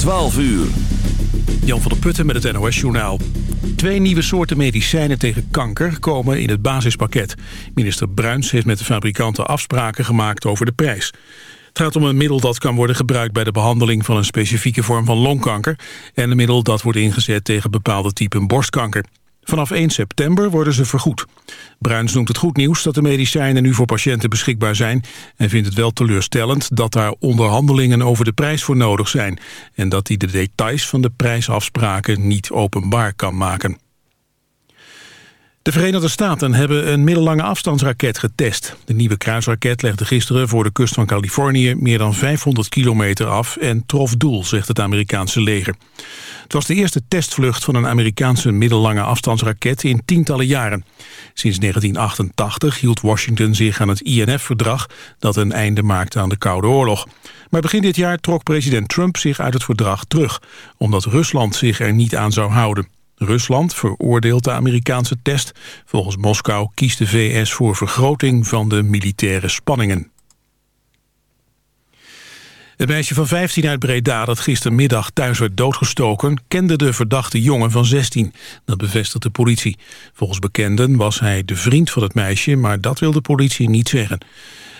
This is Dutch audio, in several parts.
12 uur. Jan van der Putten met het NOS-journaal. Twee nieuwe soorten medicijnen tegen kanker komen in het basispakket. Minister Bruins heeft met de fabrikanten afspraken gemaakt over de prijs. Het gaat om een middel dat kan worden gebruikt bij de behandeling van een specifieke vorm van longkanker... en een middel dat wordt ingezet tegen bepaalde typen borstkanker. Vanaf 1 september worden ze vergoed. Bruins noemt het goed nieuws dat de medicijnen nu voor patiënten beschikbaar zijn... en vindt het wel teleurstellend dat daar onderhandelingen over de prijs voor nodig zijn... en dat hij de details van de prijsafspraken niet openbaar kan maken. De Verenigde Staten hebben een middellange afstandsraket getest. De nieuwe kruisraket legde gisteren voor de kust van Californië... meer dan 500 kilometer af en trof doel, zegt het Amerikaanse leger. Het was de eerste testvlucht van een Amerikaanse middellange afstandsraket in tientallen jaren. Sinds 1988 hield Washington zich aan het INF-verdrag... dat een einde maakte aan de Koude Oorlog. Maar begin dit jaar trok president Trump zich uit het verdrag terug... omdat Rusland zich er niet aan zou houden. Rusland veroordeelt de Amerikaanse test. Volgens Moskou kiest de VS voor vergroting van de militaire spanningen. Het meisje van 15 uit Breda dat gistermiddag thuis werd doodgestoken... kende de verdachte jongen van 16. Dat bevestigt de politie. Volgens bekenden was hij de vriend van het meisje... maar dat wil de politie niet zeggen.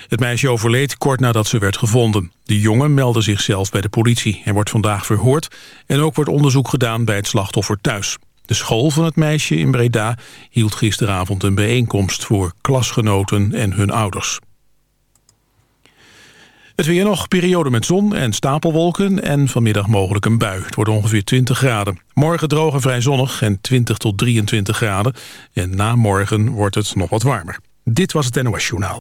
Het meisje overleed kort nadat ze werd gevonden. De jongen meldde zichzelf bij de politie. Hij wordt vandaag verhoord en ook wordt onderzoek gedaan bij het slachtoffer thuis. De school van het meisje in Breda hield gisteravond een bijeenkomst voor klasgenoten en hun ouders. Het weer nog, periode met zon en stapelwolken en vanmiddag mogelijk een bui. Het wordt ongeveer 20 graden. Morgen droog en vrij zonnig en 20 tot 23 graden. En na morgen wordt het nog wat warmer. Dit was het NOS Journaal.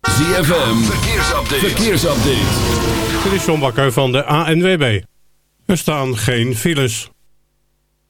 ZFM, verkeersupdate. verkeersupdate. Dit is John Bakker van de ANWB. Er staan geen files.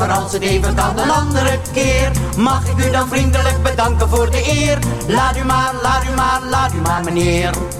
Liever als het even kan een andere keer. Mag ik u dan vriendelijk bedanken voor de eer? Laat u maar, laat u maar, laat u maar meneer.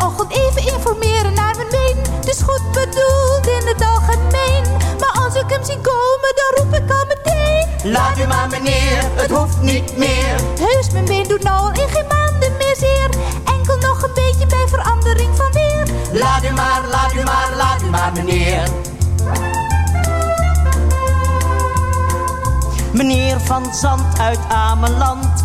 elke ochtend even informeren naar mijn been. Het is goed bedoeld in het algemeen. Maar als ik hem zie komen, dan roep ik al meteen. Laat u maar meneer, het hoeft niet meer. Heus, mijn been doet nou al in geen maanden meer zeer. Enkel nog een beetje bij verandering van weer. Laat u maar, laat u maar, laat u maar meneer. Meneer van Zand uit Ameland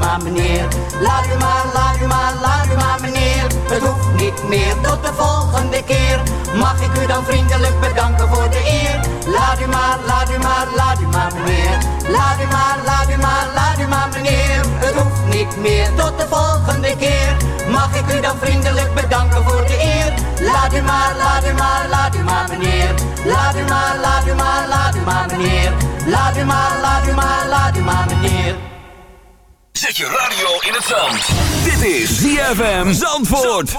maar Laat u maar, laat u maar, laat u maar meneer Het hoeft niet meer, tot de volgende keer Mag ik u dan vriendelijk bedanken voor de eer Laat u maar, laat u maar, laat u maar meneer Laat u maar, laat u maar, laat u maar meneer Het hoeft niet meer, tot de volgende keer Mag ik u dan vriendelijk bedanken voor de eer Laat u maar, laat u maar, laat u maar meneer Laat u maar, laat u maar, laat u maar meneer Laat u maar, laat u maar, laat u maar meneer Zet je radio in het zand. Dit is ZFM Zandvoort.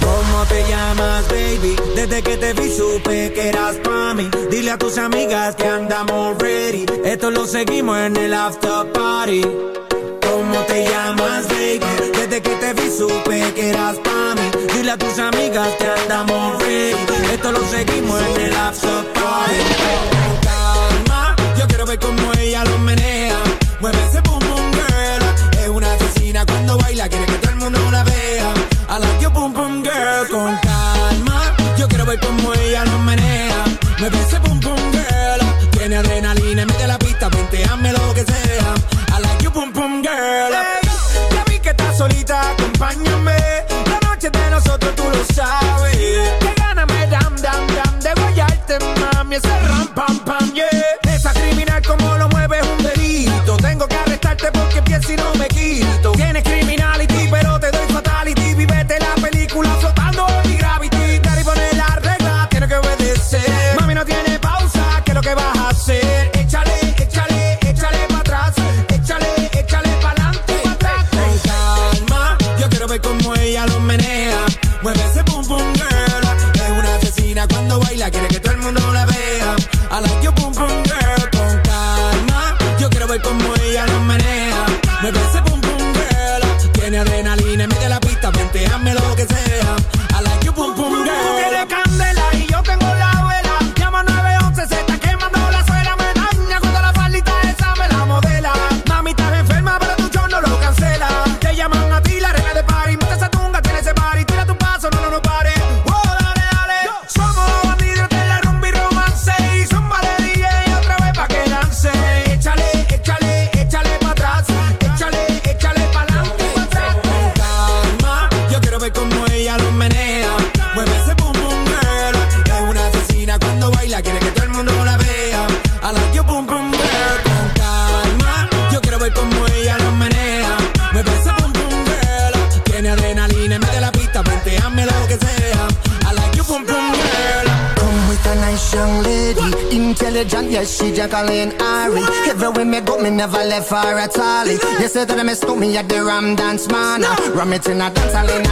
¿Cómo te llamas, baby? Desde que te vi supe que eras pa' mí. Dile a tus amigas que andamos ready. Esto lo seguimos en el after party. ¿Cómo te llamas, baby? Desde que te vi supe que eras pa' mí. Dile a tus amigas que andamos ready. Esto lo seguimos en el after party. Calma, yo quiero ver cómo ella lo menea. Mueve ese boom boom girl. Es una asesina cuando baila, quiere que todo el mundo la vea. I like your boom boom girl. Con calma, yo quiero ver cómo ella lo menea. Mueve ese boom boom girl. Tiene adrenalina, mete la pista, hazme lo que sea. I like your boom boom girl. Hey, ya vi que estás solita, acompáñame nosotros, tú lo sabes. Dance Man. Ram it in a dance hall in a,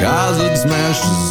Cause it smashed his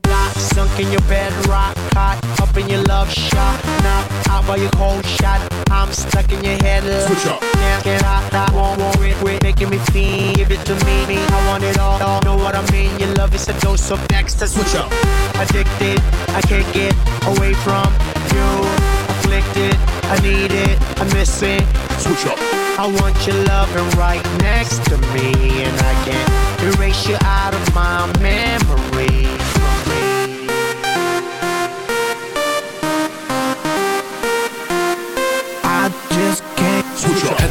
Sunk in your bed, rock, hot, up in your love shot. Knock out by your cold shot. I'm stuck in your head. Switch up. Can't get out, I won't worry, quit making me feel. Give it to me, me, I want it all. all. Know what I mean? Your love is a dose of next. Switch up. Addicted, I can't get away from you. Afflicted, I need it, I miss it. Switch up. I want your loving right next to me, and I can't erase you out of my memory.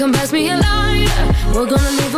come pass me a lighter. We're gonna leave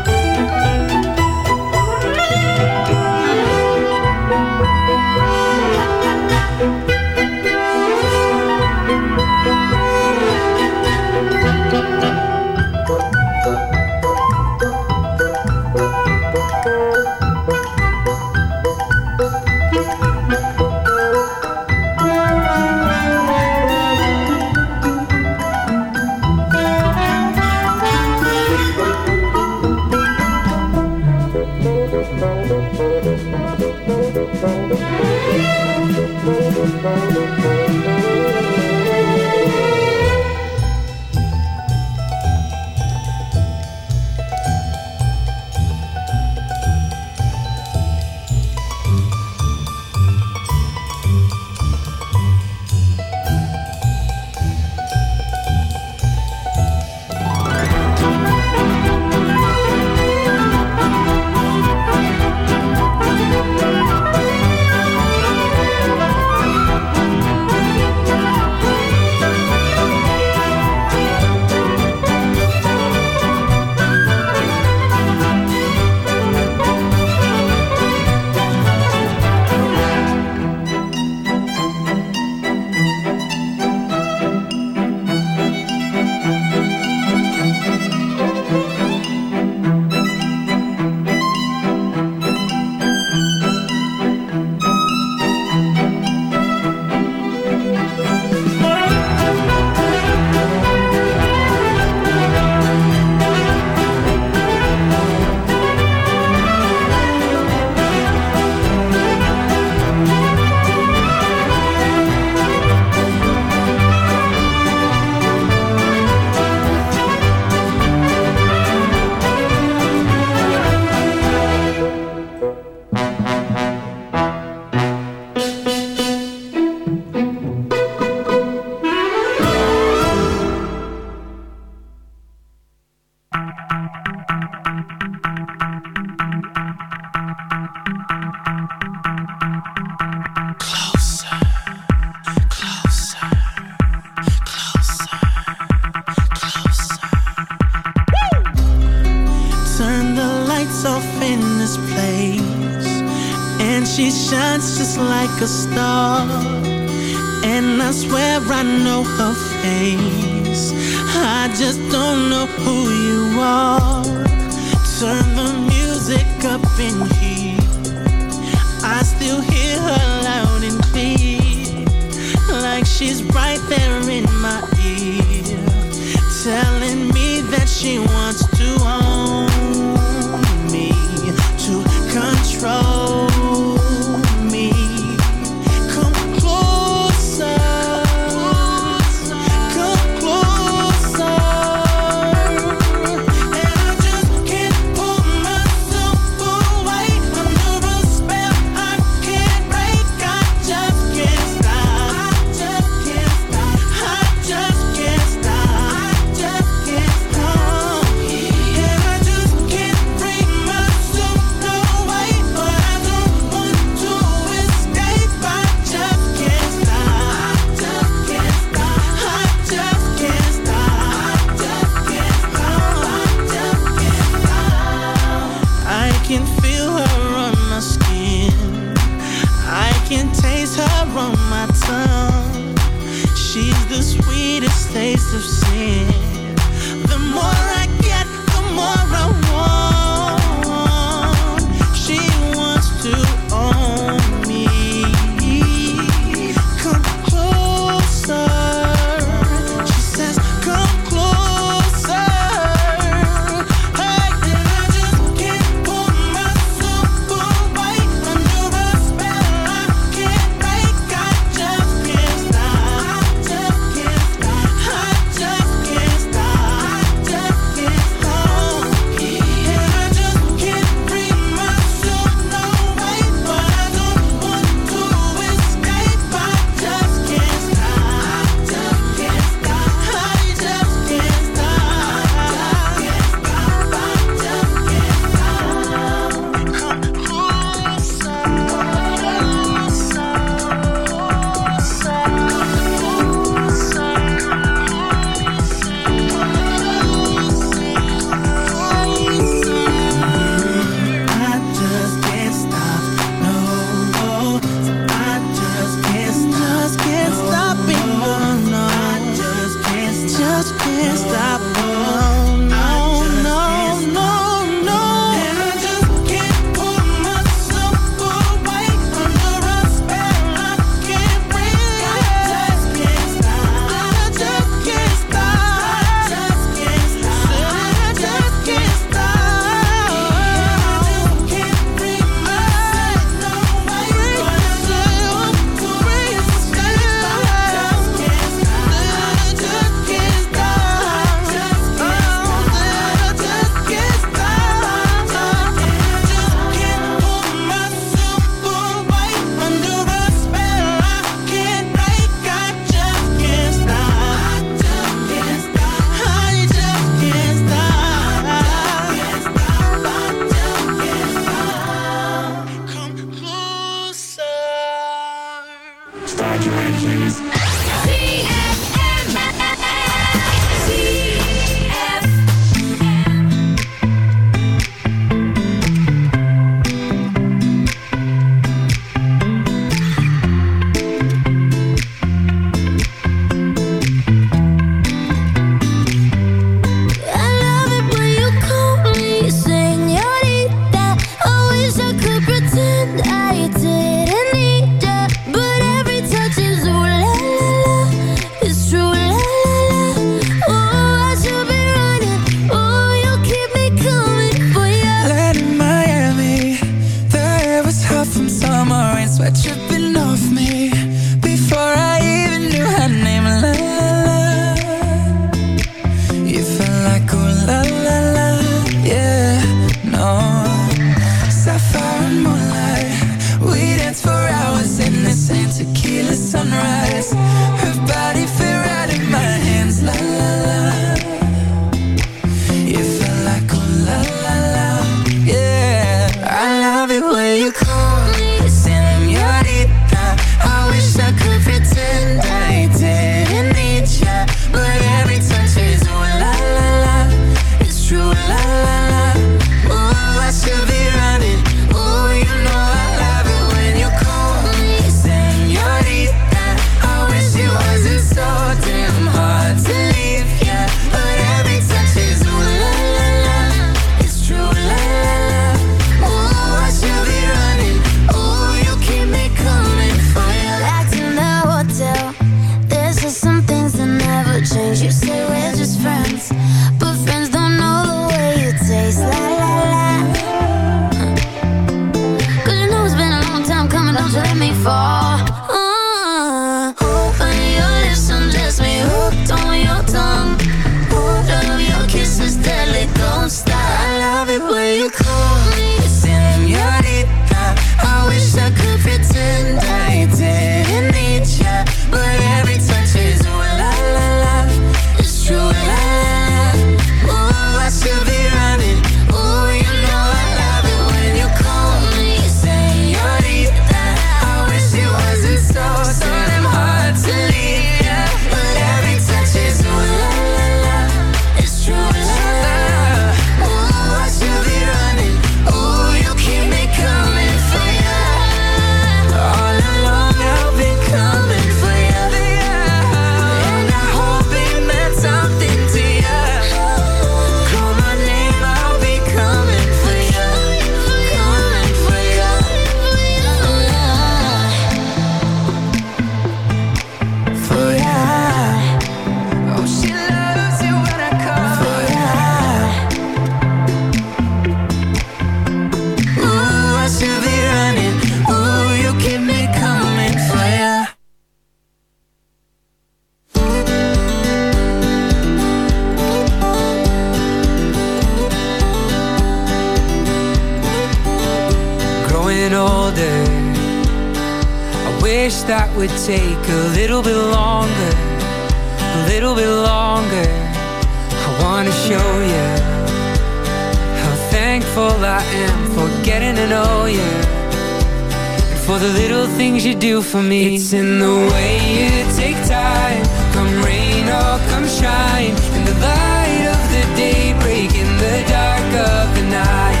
me. It's in the way you take time. Come rain or come shine. In the light of the day Break in the dark of the night.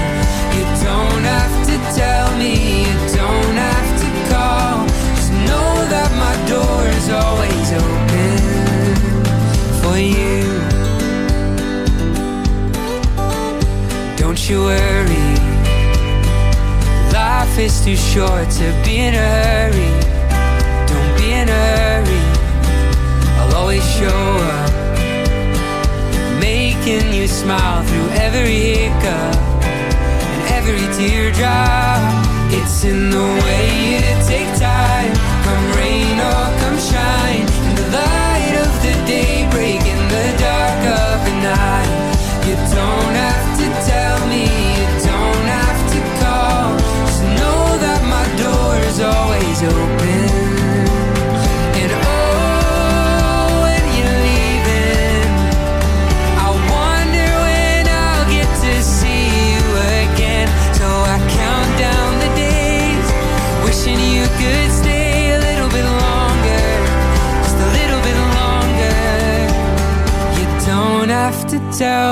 You don't have to tell me You don't have to call. Just know that my door is always open For you. Don't you worry. Life is too short to be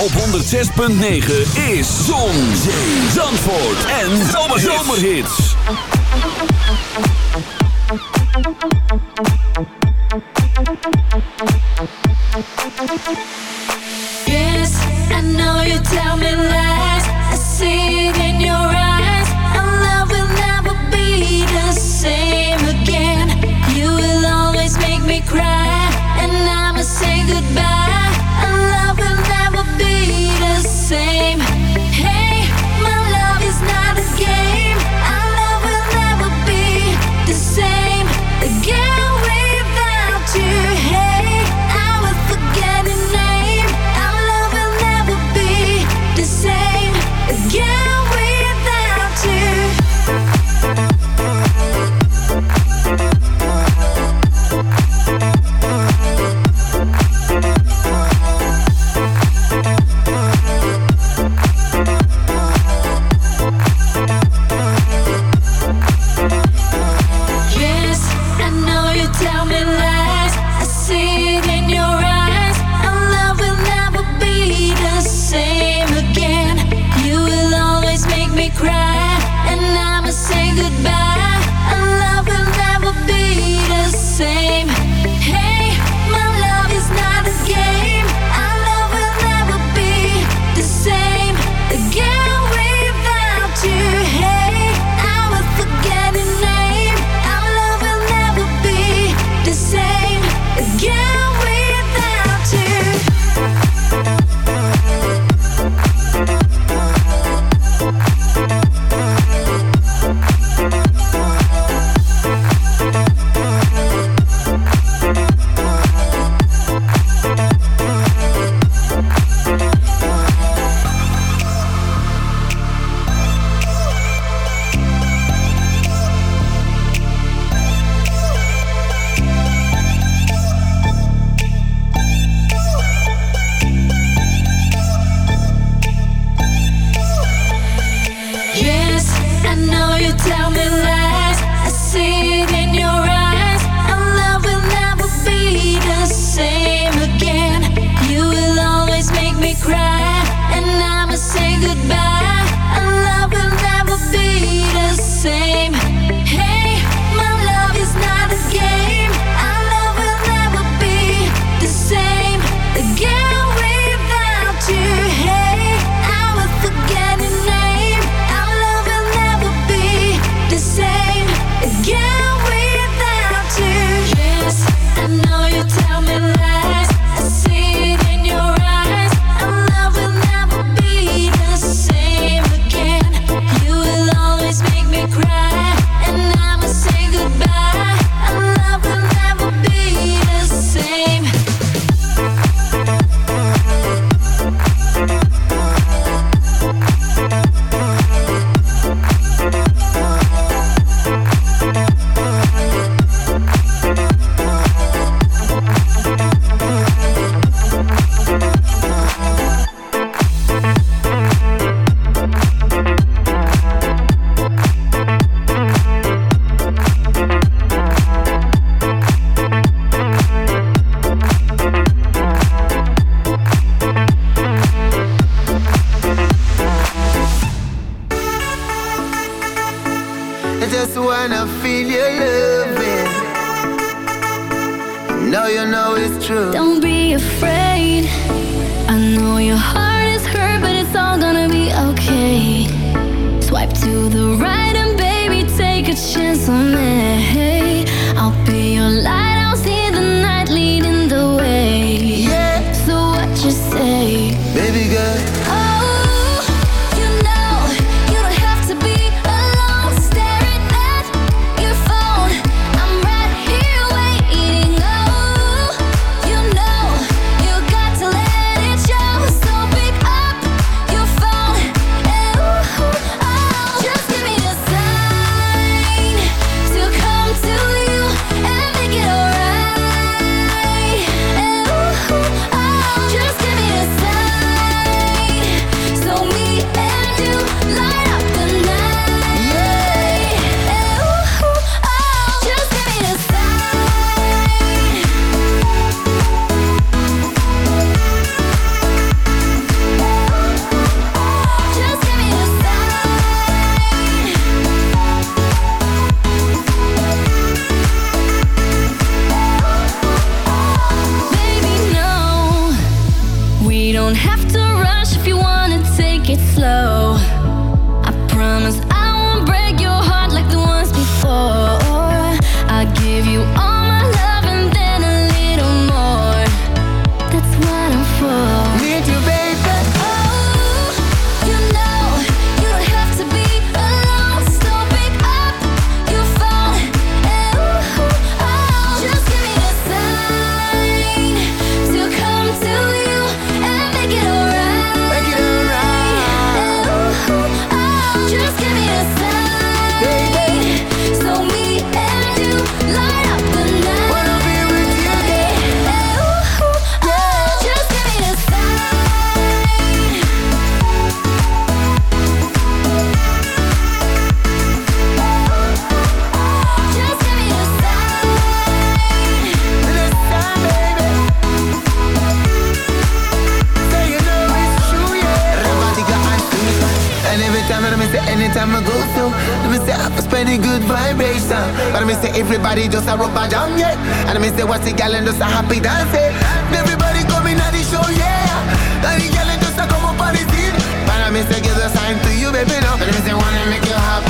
op 106.9 is Zon, Zandvoort en Zomerhits. Yes, I know you tell me quieren, los agitarse. Everybody coming at the show, yeah. Daddy yelling, just a como para decir. Para mí se give esa sign to you, baby, no. Pero me wanna make you happy.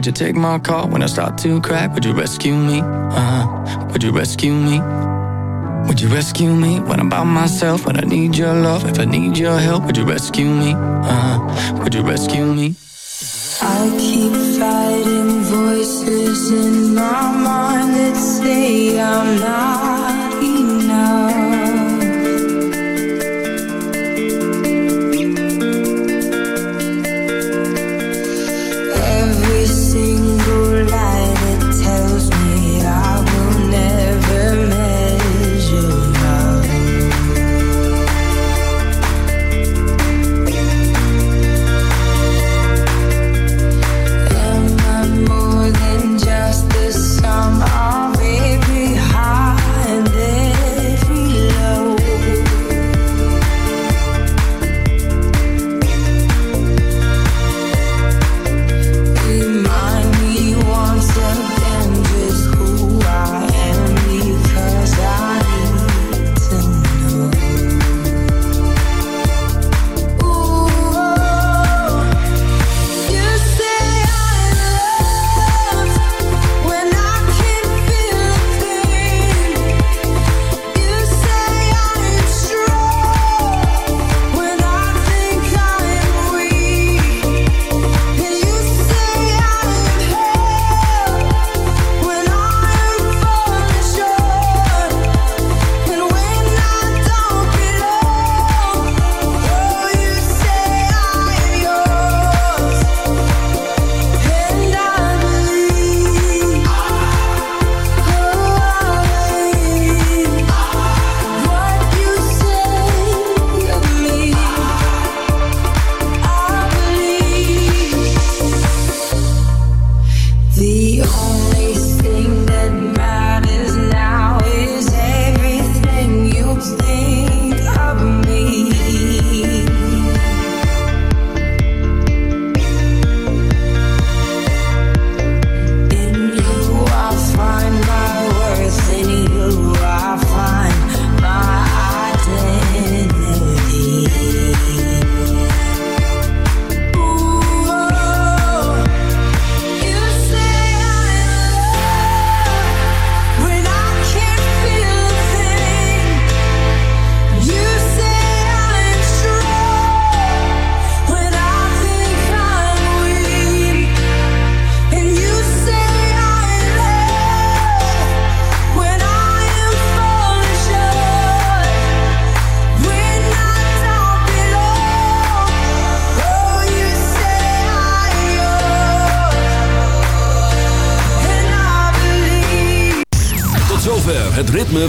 Would you take my call when I start to crack? Would you rescue me? Uh-huh. Would you rescue me? Would you rescue me when I'm by myself? When I need your love, if I need your help, would you rescue me? Uh-huh. Would you rescue me? I keep fighting voices in my mind that say I'm not